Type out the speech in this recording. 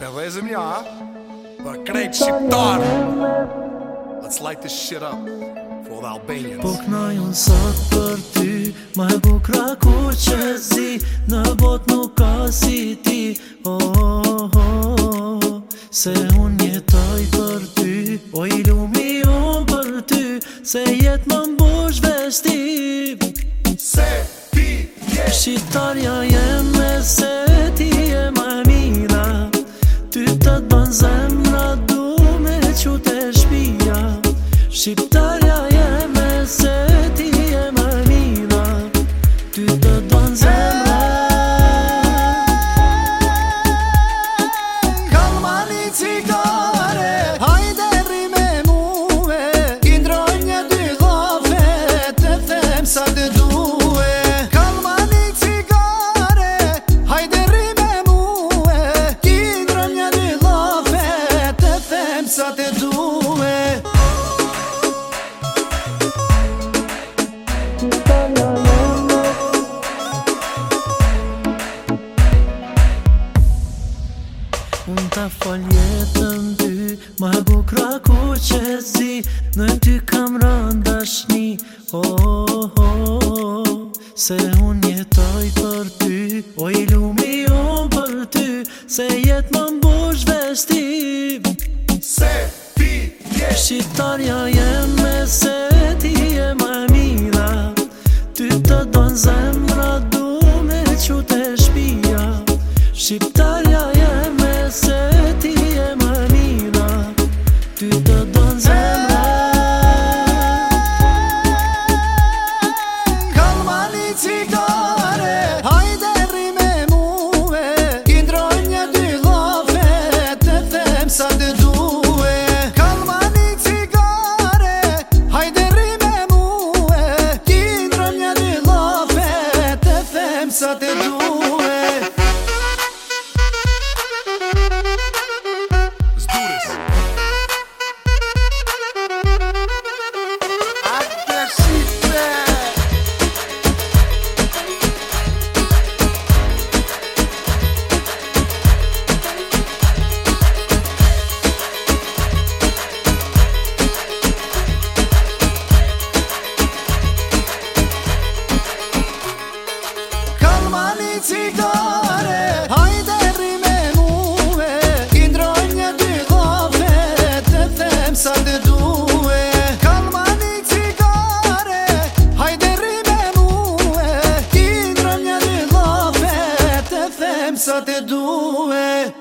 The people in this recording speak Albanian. Pelezim ja Për krejt shqiptar Let's light this shit up For the Albanians Po unë sot për ty Ma e bukra ku që zi Në bot nuk ka si ti Oh, oh, oh Se unë jetoj për ty O i lumi unë për ty Se jetë më mbush vesti Se ti jetë Shqiptarja jem me se I'm. Ka faljetën ty ma bukra ku që zi Në ty kam rëndashni oh, oh, oh, oh, Se unë jetoj për ty, o i lumi unë për ty Se jetë më mbush vesti Se ti je Shqiptarja je me se ti je ma mira Ty të donë zemra du me qute shpia Shqiptarja me se ti mira sometimes cigare Hajde rime muve Indroj një dy kafe Të sa të duhe Kalma një cigare Hajde rime muve Indroj një dy kafe Të them sa të duhe